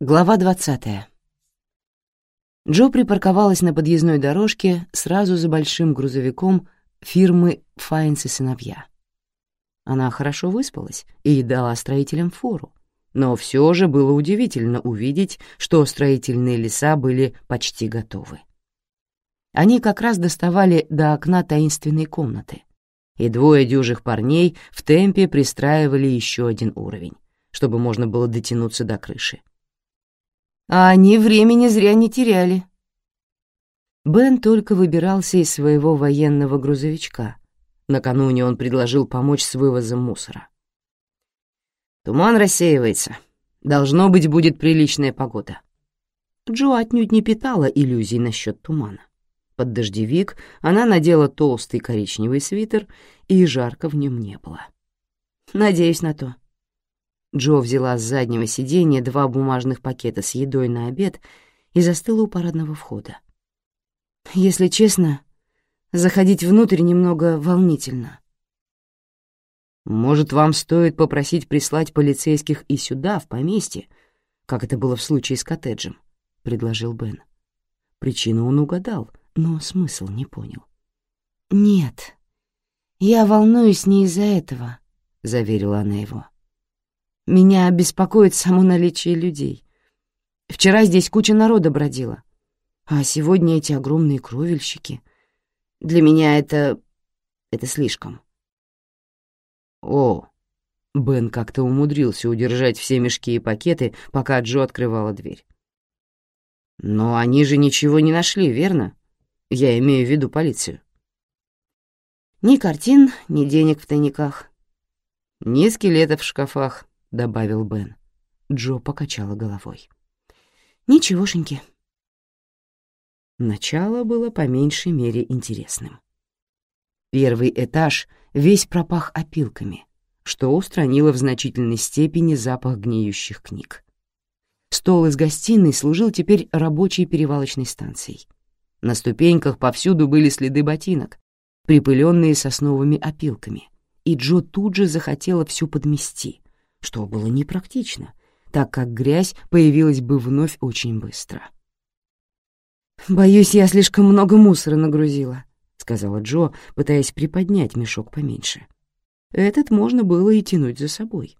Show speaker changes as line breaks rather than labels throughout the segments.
Глава двадцатая. Джо припарковалась на подъездной дорожке сразу за большим грузовиком фирмы «Файнс и сыновья». Она хорошо выспалась и дала строителям фору, но все же было удивительно увидеть, что строительные леса были почти готовы. Они как раз доставали до окна таинственной комнаты, и двое дюжих парней в темпе пристраивали еще один уровень, чтобы можно было дотянуться до крыши. А они времени зря не теряли. Бен только выбирался из своего военного грузовичка. Накануне он предложил помочь с вывозом мусора. «Туман рассеивается. Должно быть, будет приличная погода». Джо отнюдь не питала иллюзий насчет тумана. Под дождевик она надела толстый коричневый свитер, и жарко в нем не было. «Надеюсь на то», Джо взяла с заднего сиденья два бумажных пакета с едой на обед и застыла у парадного входа. Если честно, заходить внутрь немного волнительно. «Может, вам стоит попросить прислать полицейских и сюда, в поместье, как это было в случае с коттеджем?» — предложил Бен. Причину он угадал, но смысл не понял. «Нет, я волнуюсь не из-за этого», — заверила она его. Меня беспокоит само наличие людей. Вчера здесь куча народа бродила, а сегодня эти огромные кровельщики. Для меня это... это слишком. О, Бен как-то умудрился удержать все мешки и пакеты, пока Джо открывала дверь. Но они же ничего не нашли, верно? Я имею в виду полицию. Ни картин, ни денег в тайниках. Ни скелетов в шкафах, — добавил Бен. Джо покачала головой. «Ничегошеньки». Начало было по меньшей мере интересным. Первый этаж весь пропах опилками, что устранило в значительной степени запах гниющих книг. Стол из гостиной служил теперь рабочей перевалочной станцией. На ступеньках повсюду были следы ботинок, припыленные сосновыми опилками, и Джо тут же захотела всю подмести, что было непрактично, так как грязь появилась бы вновь очень быстро. «Боюсь, я слишком много мусора нагрузила», — сказала Джо, пытаясь приподнять мешок поменьше. Этот можно было и тянуть за собой.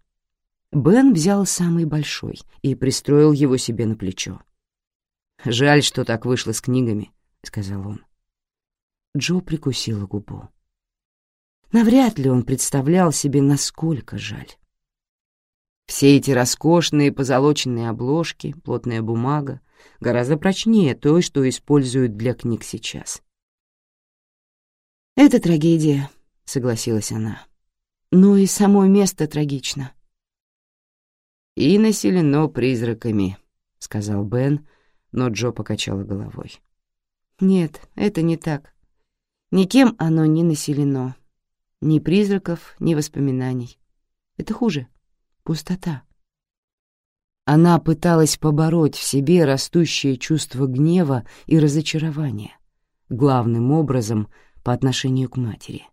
Бен взял самый большой и пристроил его себе на плечо. «Жаль, что так вышло с книгами», — сказал он. Джо прикусила губу. Навряд ли он представлял себе, насколько жаль. Все эти роскошные позолоченные обложки, плотная бумага, гораздо прочнее той, что используют для книг сейчас. «Это трагедия», — согласилась она. «Но и само место трагично». «И населено призраками», — сказал Бен, но Джо покачала головой. «Нет, это не так. Никем оно не населено. Ни призраков, ни воспоминаний. Это хуже пустота. Она пыталась побороть в себе растущее чувство гнева и разочарования, главным образом по отношению к матери.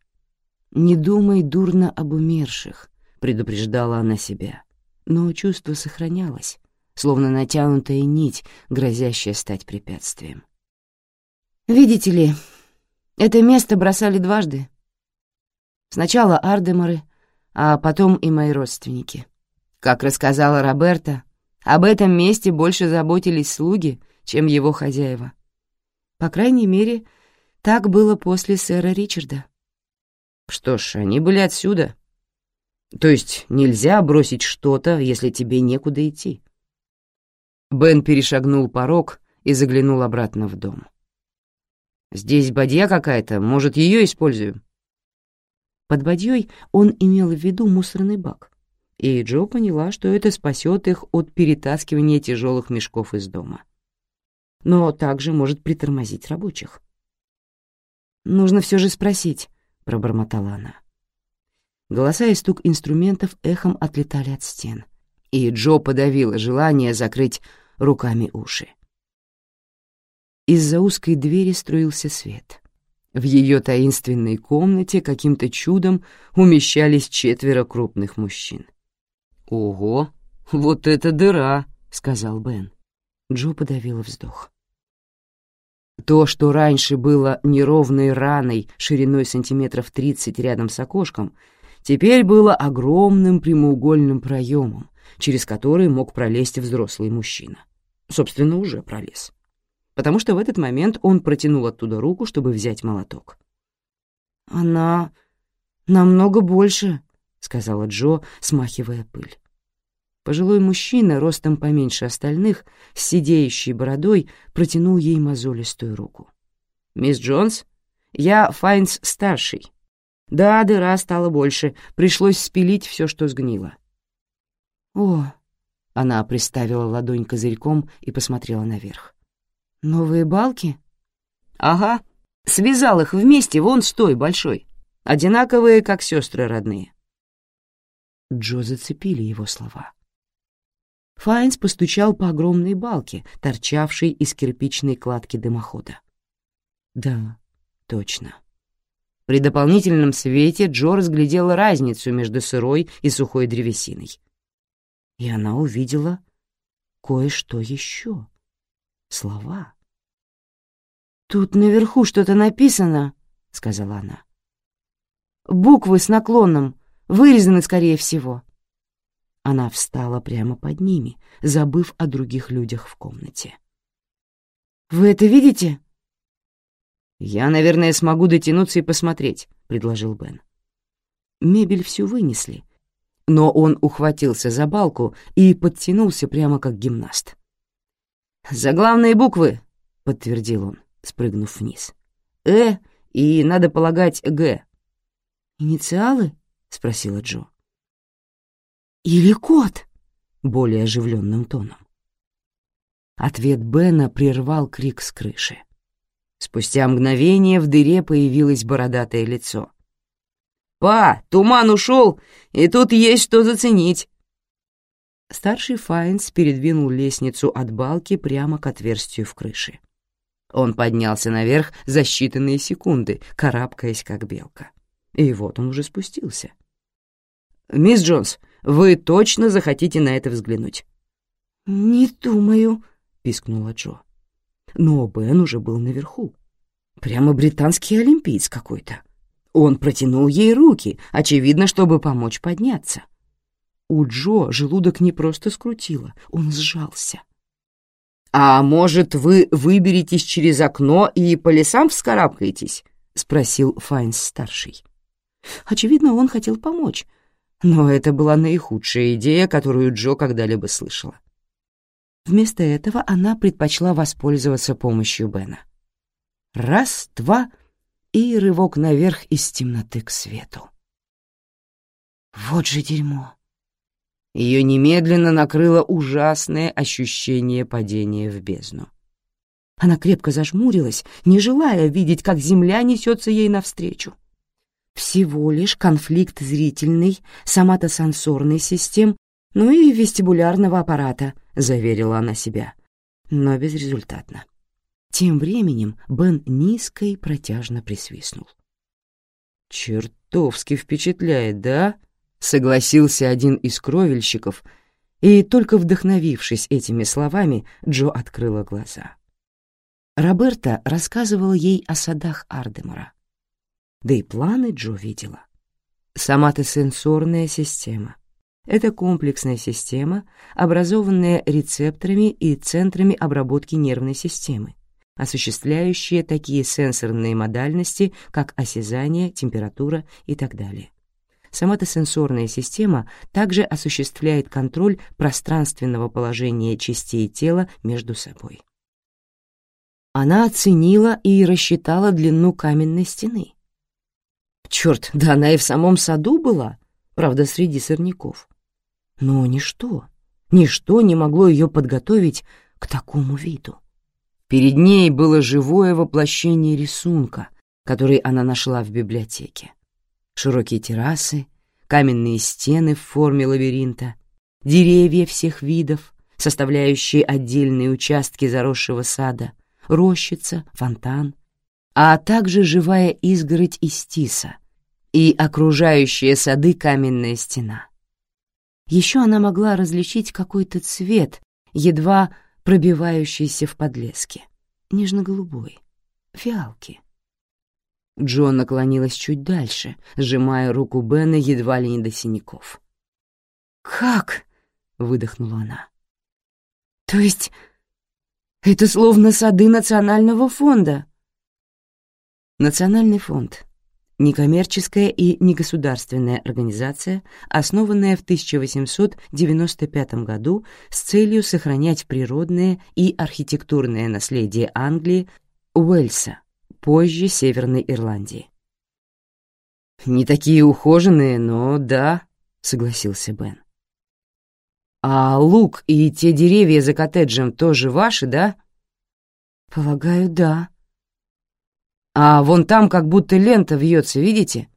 «Не думай дурно об умерших», — предупреждала она себя, но чувство сохранялось, словно натянутая нить, грозящая стать препятствием. «Видите ли, это место бросали дважды. Сначала Ардемары, а потом и мои родственники». Как рассказала Роберта, об этом месте больше заботились слуги, чем его хозяева. По крайней мере, так было после сэра Ричарда. Что ж, они были отсюда. То есть нельзя бросить что-то, если тебе некуда идти. Бен перешагнул порог и заглянул обратно в дом. «Здесь бадья какая-то, может, ее использую?» Под бадьей он имел в виду мусорный бак и Джо поняла, что это спасет их от перетаскивания тяжелых мешков из дома. Но также может притормозить рабочих. «Нужно все же спросить», — пробормотала она. Голоса и стук инструментов эхом отлетали от стен, и Джо подавила желание закрыть руками уши. Из-за узкой двери струился свет, В ее таинственной комнате каким-то чудом умещались четверо крупных мужчин. «Ого, вот это дыра!» — сказал Бен. Джо подавила вздох. То, что раньше было неровной раной шириной сантиметров тридцать рядом с окошком, теперь было огромным прямоугольным проемом, через который мог пролезть взрослый мужчина. Собственно, уже пролез. Потому что в этот момент он протянул оттуда руку, чтобы взять молоток. «Она намного больше», — сказала Джо, смахивая пыль. Пожилой мужчина, ростом поменьше остальных, с сидеющей бородой, протянул ей мозолистую руку. «Мисс Джонс, я Файнс-старший. Да, дыра стала больше, пришлось спилить все, что сгнило». «О!» — она приставила ладонь козырьком и посмотрела наверх. «Новые балки?» «Ага, связал их вместе вон с той большой. Одинаковые, как сестры родные». Джо зацепили его слова. Файнс постучал по огромной балке, торчавшей из кирпичной кладки дымохода. Да, точно. При дополнительном свете Джо разглядела разницу между сырой и сухой древесиной. И она увидела кое-что еще. Слова. «Тут наверху что-то написано», — сказала она. «Буквы с наклоном, вырезаны, скорее всего». Она встала прямо под ними, забыв о других людях в комнате. «Вы это видите?» «Я, наверное, смогу дотянуться и посмотреть», — предложил Бен. Мебель всю вынесли, но он ухватился за балку и подтянулся прямо как гимнаст. «Заглавные буквы», — подтвердил он, спрыгнув вниз. «Э» и, надо полагать, «Г». «Инициалы?» — спросила Джо. «Или кот?» — более оживленным тоном. Ответ Бена прервал крик с крыши. Спустя мгновение в дыре появилось бородатое лицо. «Па, туман ушел, и тут есть что заценить!» Старший Файнс передвинул лестницу от балки прямо к отверстию в крыше. Он поднялся наверх за считанные секунды, карабкаясь как белка. И вот он уже спустился. «Мисс Джонс, вы точно захотите на это взглянуть?» «Не думаю», — пискнула Джо. Но Бен уже был наверху. Прямо британский олимпиец какой-то. Он протянул ей руки, очевидно, чтобы помочь подняться. У Джо желудок не просто скрутило, он сжался. «А может, вы выберетесь через окно и по лесам вскарабкаетесь?» — спросил Файнс-старший. Очевидно, он хотел помочь, но это была наихудшая идея, которую Джо когда-либо слышала. Вместо этого она предпочла воспользоваться помощью Бена. Раз, два и рывок наверх из темноты к свету. Вот же дерьмо. Ее немедленно накрыло ужасное ощущение падения в бездну. Она крепко зажмурилась, не желая видеть, как земля несется ей навстречу всего лишь конфликт зрительной, соматосенсорной систем, ну и вестибулярного аппарата, заверила она себя, но безрезультатно. Тем временем Бен низко и протяжно присвистнул. «Чертовски впечатляет, да?» — согласился один из кровельщиков, и, только вдохновившись этими словами, Джо открыла глаза. Роберта рассказывал ей о садах Ардемара да и планы Джо видела. Соматосенсорная система — это комплексная система, образованная рецепторами и центрами обработки нервной системы, осуществляющая такие сенсорные модальности, как осязание, температура и так далее. Соматосенсорная система также осуществляет контроль пространственного положения частей тела между собой. Она оценила и рассчитала длину каменной стены, Черт, да она и в самом саду была, правда, среди сорняков. Но ничто, ничто не могло ее подготовить к такому виду. Перед ней было живое воплощение рисунка, который она нашла в библиотеке. Широкие террасы, каменные стены в форме лабиринта, деревья всех видов, составляющие отдельные участки заросшего сада, рощица, фонтан, а также живая изгородь из тиса и окружающая сады каменная стена. Еще она могла различить какой-то цвет, едва пробивающийся в подлеске, нежно-голубой, фиалки. Джон наклонилась чуть дальше, сжимая руку Бена едва ли не до синяков. «Как?» — выдохнула она. «То есть это словно сады Национального фонда?» Национальный фонд — некоммерческая и негосударственная организация, основанная в 1895 году с целью сохранять природное и архитектурное наследие Англии, Уэльса, позже Северной Ирландии. «Не такие ухоженные, но да», — согласился Бен. «А лук и те деревья за коттеджем тоже ваши, да?» «Полагаю, да». «А вон там как будто лента вьется, видите?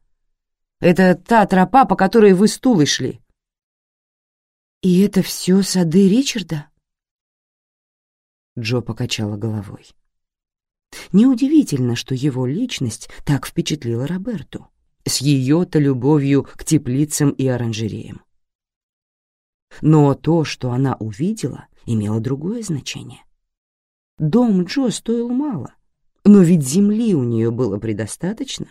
Это та тропа, по которой вы стулы шли». «И это все сады Ричарда?» Джо покачала головой. Неудивительно, что его личность так впечатлила Роберту с ее-то любовью к теплицам и оранжереям. Но то, что она увидела, имело другое значение. Дом Джо стоил мало, но ведь земли у нее было предостаточно.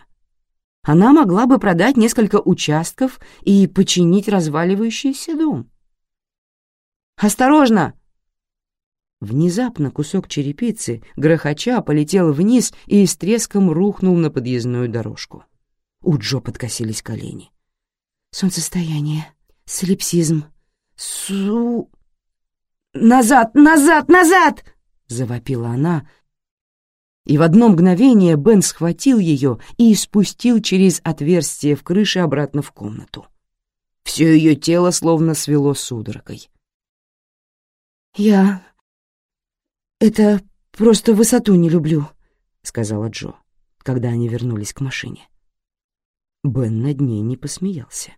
Она могла бы продать несколько участков и починить разваливающийся дом. «Осторожно!» Внезапно кусок черепицы, грохоча, полетел вниз и с треском рухнул на подъездную дорожку. У Джо подкосились колени. «Солнцестояние, солипсизм, су...» «Назад, назад, назад!» — завопила она, и в одно мгновение Бен схватил ее и спустил через отверстие в крыше обратно в комнату. Все ее тело словно свело судорогой. «Я «Это просто высоту не люблю», — сказала Джо, когда они вернулись к машине. Бен над ней не посмеялся.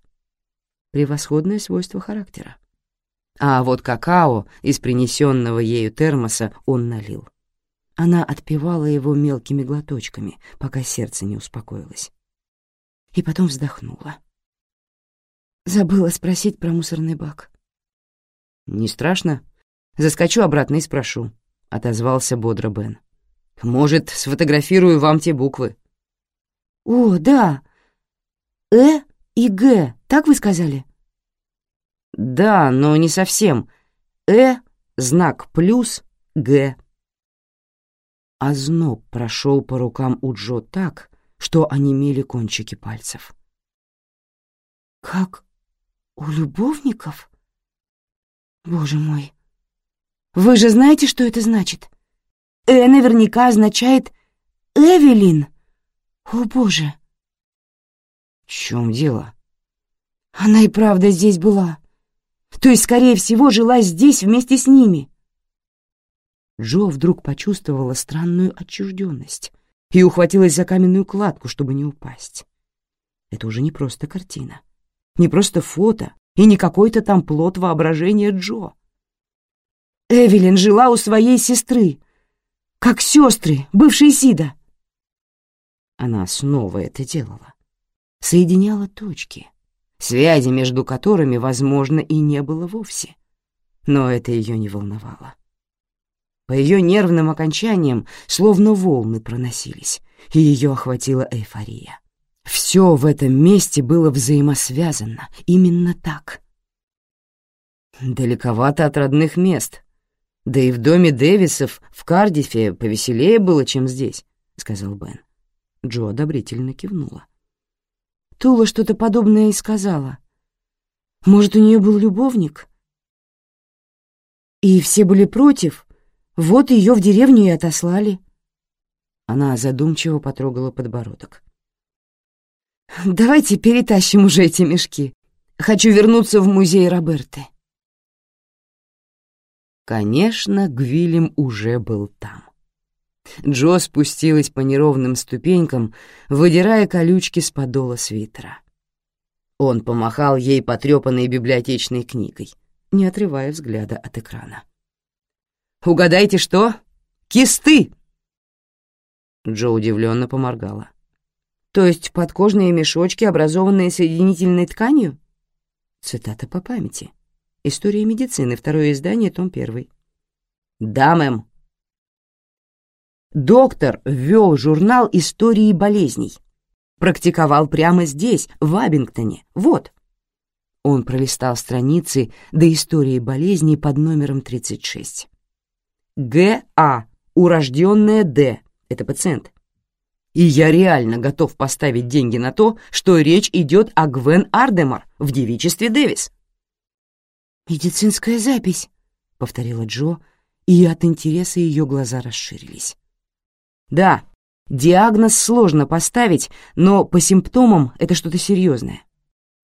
Превосходное свойство характера. А вот какао из принесенного ею термоса он налил. Она отпивала его мелкими глоточками, пока сердце не успокоилось. И потом вздохнула. Забыла спросить про мусорный бак. «Не страшно? Заскочу обратно и спрошу», — отозвался бодро Бен. «Может, сфотографирую вам те буквы?» «О, да. Э и Г, так вы сказали?» «Да, но не совсем. Э — знак плюс, Г». Озноб прошел по рукам у Джо так, что онемели кончики пальцев. «Как у любовников? Боже мой!» Вы же знаете, что это значит? «Э» наверняка означает «Эвелин». О, боже. В чем дело? Она и правда здесь была. То есть, скорее всего, жила здесь вместе с ними. Джо вдруг почувствовала странную отчужденность и ухватилась за каменную кладку, чтобы не упасть. Это уже не просто картина, не просто фото и не какой-то там плод воображения Джо. Эвелин жила у своей сестры, как сестры, бывшие Сида. Она снова это делала. Соединяла точки, связи между которыми, возможно, и не было вовсе. Но это ее не волновало. По ее нервным окончаниям словно волны проносились, и ее охватила эйфория. Все в этом месте было взаимосвязано, именно так. «Далековато от родных мест», да и в доме Дэвисов в Кардифе повеселее было, чем здесь, — сказал Бен. Джо одобрительно кивнула. Тула что-то подобное и сказала. Может, у нее был любовник? И все были против. Вот ее в деревню и отослали. Она задумчиво потрогала подбородок. «Давайте перетащим уже эти мешки. Хочу вернуться в музей Роберты». Конечно, Гвилем уже был там. Джо спустилась по неровным ступенькам, выдирая колючки с подола свитера. Он помахал ей потрепанной библиотечной книгой, не отрывая взгляда от экрана. «Угадайте, что? Кисты!» Джо удивленно поморгала. «То есть подкожные мешочки, образованные соединительной тканью?» Цитата по памяти. История медицины, второе издание, том первый. «Да, мэм». Доктор ввел журнал истории болезней. Практиковал прямо здесь, в Абингтоне. Вот. Он пролистал страницы до истории болезней под номером 36. Г.А. Урожденная Д. Это пациент. И я реально готов поставить деньги на то, что речь идет о Гвен Ардемар в девичестве Дэвис. «Медицинская запись», — повторила Джо, и от интереса ее глаза расширились. «Да, диагноз сложно поставить, но по симптомам это что-то серьезное.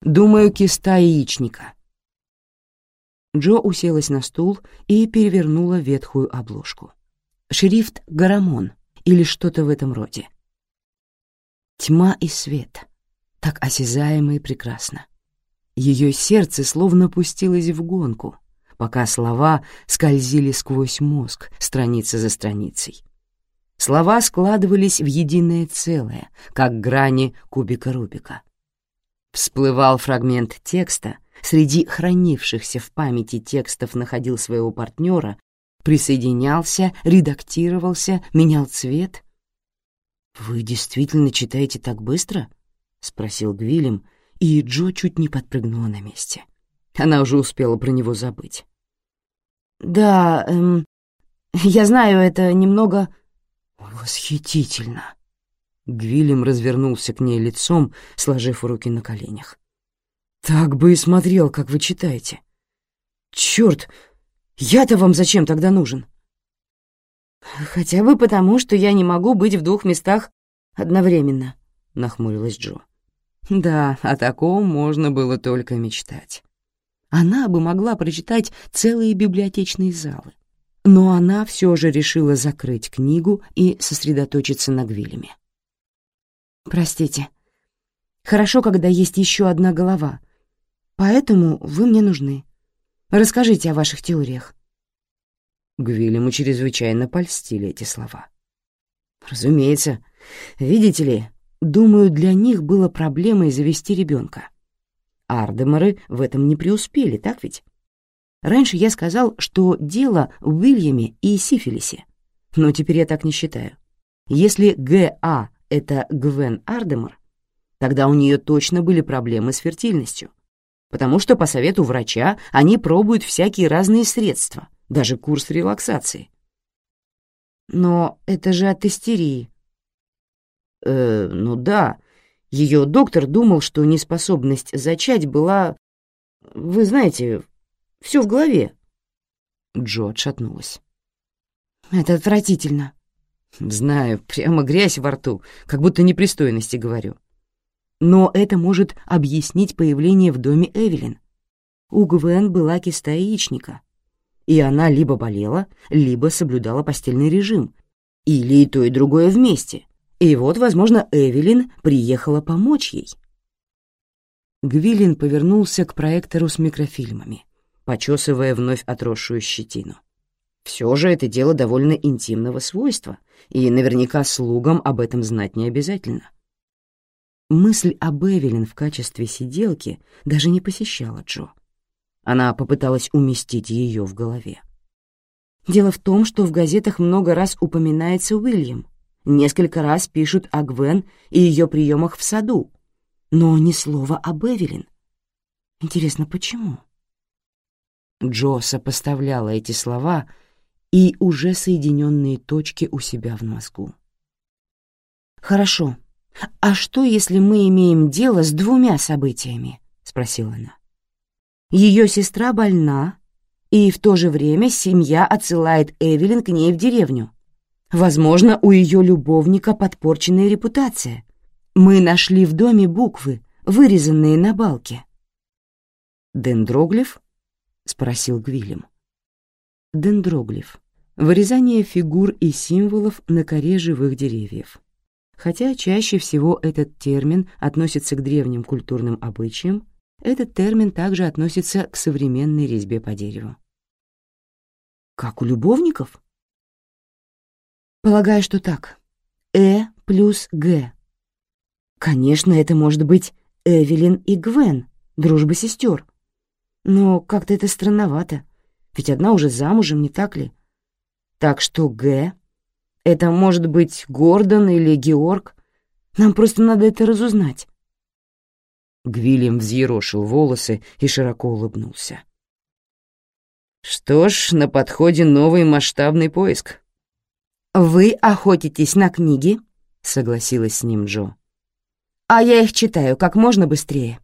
Думаю, киста яичника». Джо уселась на стул и перевернула ветхую обложку. Шрифт «Гарамон» или что-то в этом роде. Тьма и свет, так осязаемо и прекрасно. Ее сердце словно пустилось в гонку, пока слова скользили сквозь мозг, страница за страницей. Слова складывались в единое целое, как грани кубика Рубика. Всплывал фрагмент текста, среди хранившихся в памяти текстов находил своего партнера, присоединялся, редактировался, менял цвет. «Вы действительно читаете так быстро?» — спросил Гвилем, и Джо чуть не подпрыгнула на месте. Она уже успела про него забыть. «Да, эм, я знаю, это немного...» «Восхитительно!» Гвилем развернулся к ней лицом, сложив руки на коленях. «Так бы и смотрел, как вы читаете. Черт, я-то вам зачем тогда нужен?» «Хотя бы потому, что я не могу быть в двух местах одновременно», — нахмурилась Джо. Да, о таком можно было только мечтать. Она бы могла прочитать целые библиотечные залы. Но она все же решила закрыть книгу и сосредоточиться на Гвилеме. «Простите. Хорошо, когда есть еще одна голова. Поэтому вы мне нужны. Расскажите о ваших теориях». Гвилему чрезвычайно польстили эти слова. «Разумеется. Видите ли, Думаю, для них было проблемой завести ребенка. Ардемары в этом не преуспели, так ведь? Раньше я сказал, что дело в Уильяме и сифилисе, но теперь я так не считаю. Если Г.А. — это Гвен Ардемар, тогда у нее точно были проблемы с фертильностью, потому что по совету врача они пробуют всякие разные средства, даже курс релаксации. Но это же от истерии, Э, ну да, ее доктор думал, что неспособность зачать была... Вы знаете, все в голове. Джо отшатнулась. Это отвратительно. Знаю, прямо грязь во рту, как будто непристойности говорю. Но это может объяснить появление в доме Эвелин. У Гвен была киста яичника, и она либо болела, либо соблюдала постельный режим, или и то, и другое вместе. И вот, возможно, Эвелин приехала помочь ей. Гвилин повернулся к проектору с микрофильмами, почесывая вновь отросшую щетину. Все же это дело довольно интимного свойства, и наверняка слугам об этом знать не обязательно. Мысль об Эвелин в качестве сиделки даже не посещала Джо. Она попыталась уместить ее в голове. Дело в том, что в газетах много раз упоминается Уильям, Несколько раз пишут о Гвен и ее приемах в саду, но ни слова об Эвелин. Интересно, почему? Джо сопоставляла эти слова и уже соединенные точки у себя в мозгу. «Хорошо. А что, если мы имеем дело с двумя событиями?» — спросила она. Ее сестра больна, и в то же время семья отсылает Эвелин к ней в деревню. Возможно, у ее любовника подпорченная репутация. Мы нашли в доме буквы, вырезанные на балке. «Дендроглиф?» — спросил Гвилем. Дендроглиф — вырезание фигур и символов на коре живых деревьев. Хотя чаще всего этот термин относится к древним культурным обычаям, этот термин также относится к современной резьбе по дереву. «Как у любовников?» Полагаю, что так. «Э» плюс «Г». Конечно, это может быть Эвелин и Гвен, дружба сестер. Но как-то это странновато, ведь одна уже замужем, не так ли? Так что «Г» — это может быть Гордон или Георг. Нам просто надо это разузнать. Гвильям взъерошил волосы и широко улыбнулся. «Что ж, на подходе новый масштабный поиск». «Вы охотитесь на книги?» — согласилась с ним Джо. «А я их читаю как можно быстрее».